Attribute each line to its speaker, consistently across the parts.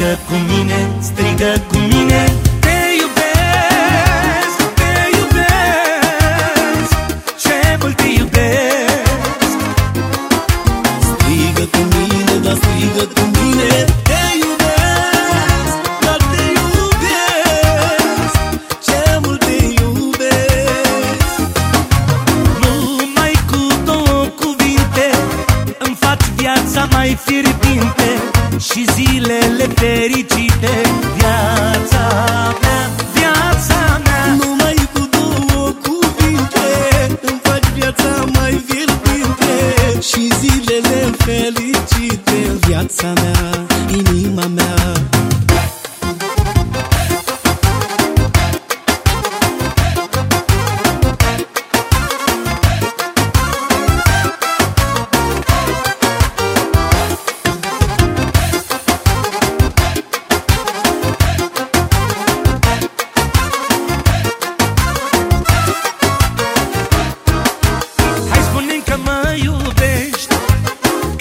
Speaker 1: strigă cu mine Te iubesc, te iubesc Ce mult te iubesc.
Speaker 2: Strigă cu mine, da strigă cu mine. Te iubesc, da te iubesc Ce mult te iubesc.
Speaker 1: Numai cu două cuvinte Îmi faci viața mai fierbinte Și zilele fericite Viața mea, viața mea.
Speaker 2: Numai cu două cuvinte Îmi faci viața mai fierbinte Și zilele fericite Viața mea, inima mea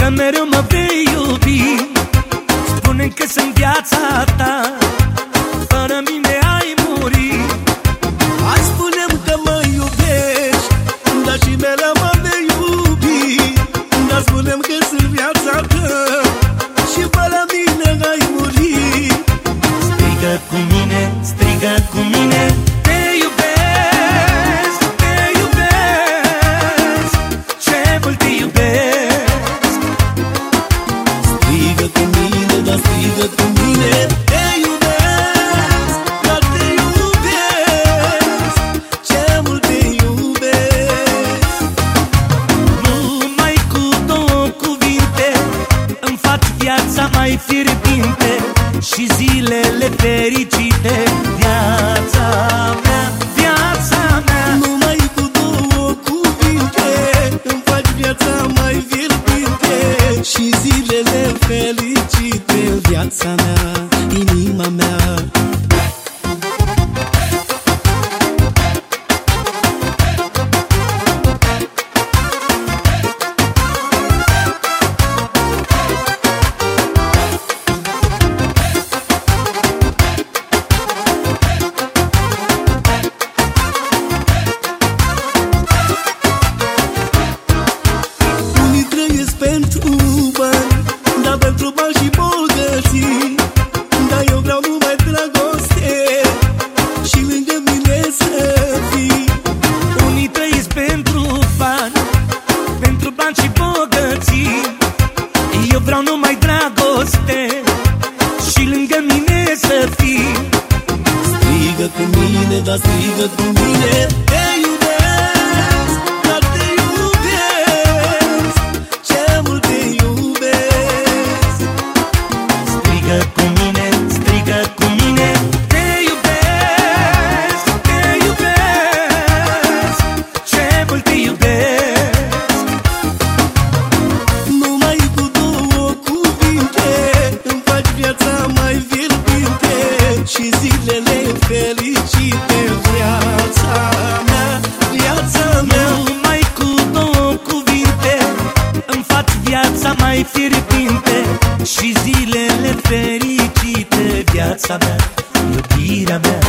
Speaker 1: Că mereu mă vei iubi spune că sunt viața ta
Speaker 2: viața
Speaker 1: mai fierbinte Și zilele fericite. Viața mea, viața mea
Speaker 2: Numai cu două cuvinte. Îmi faci viața mai fierbinte Și zilele fericite. Viața mea, inima mea cu mine, dar strigă cu mine Te iubesc, dar te iubesc Ce mult te iubesc.
Speaker 1: Strigă cu mine, strigă cu mine Te iubesc, te iubesc Ce mult te Viața mea, iubirea mea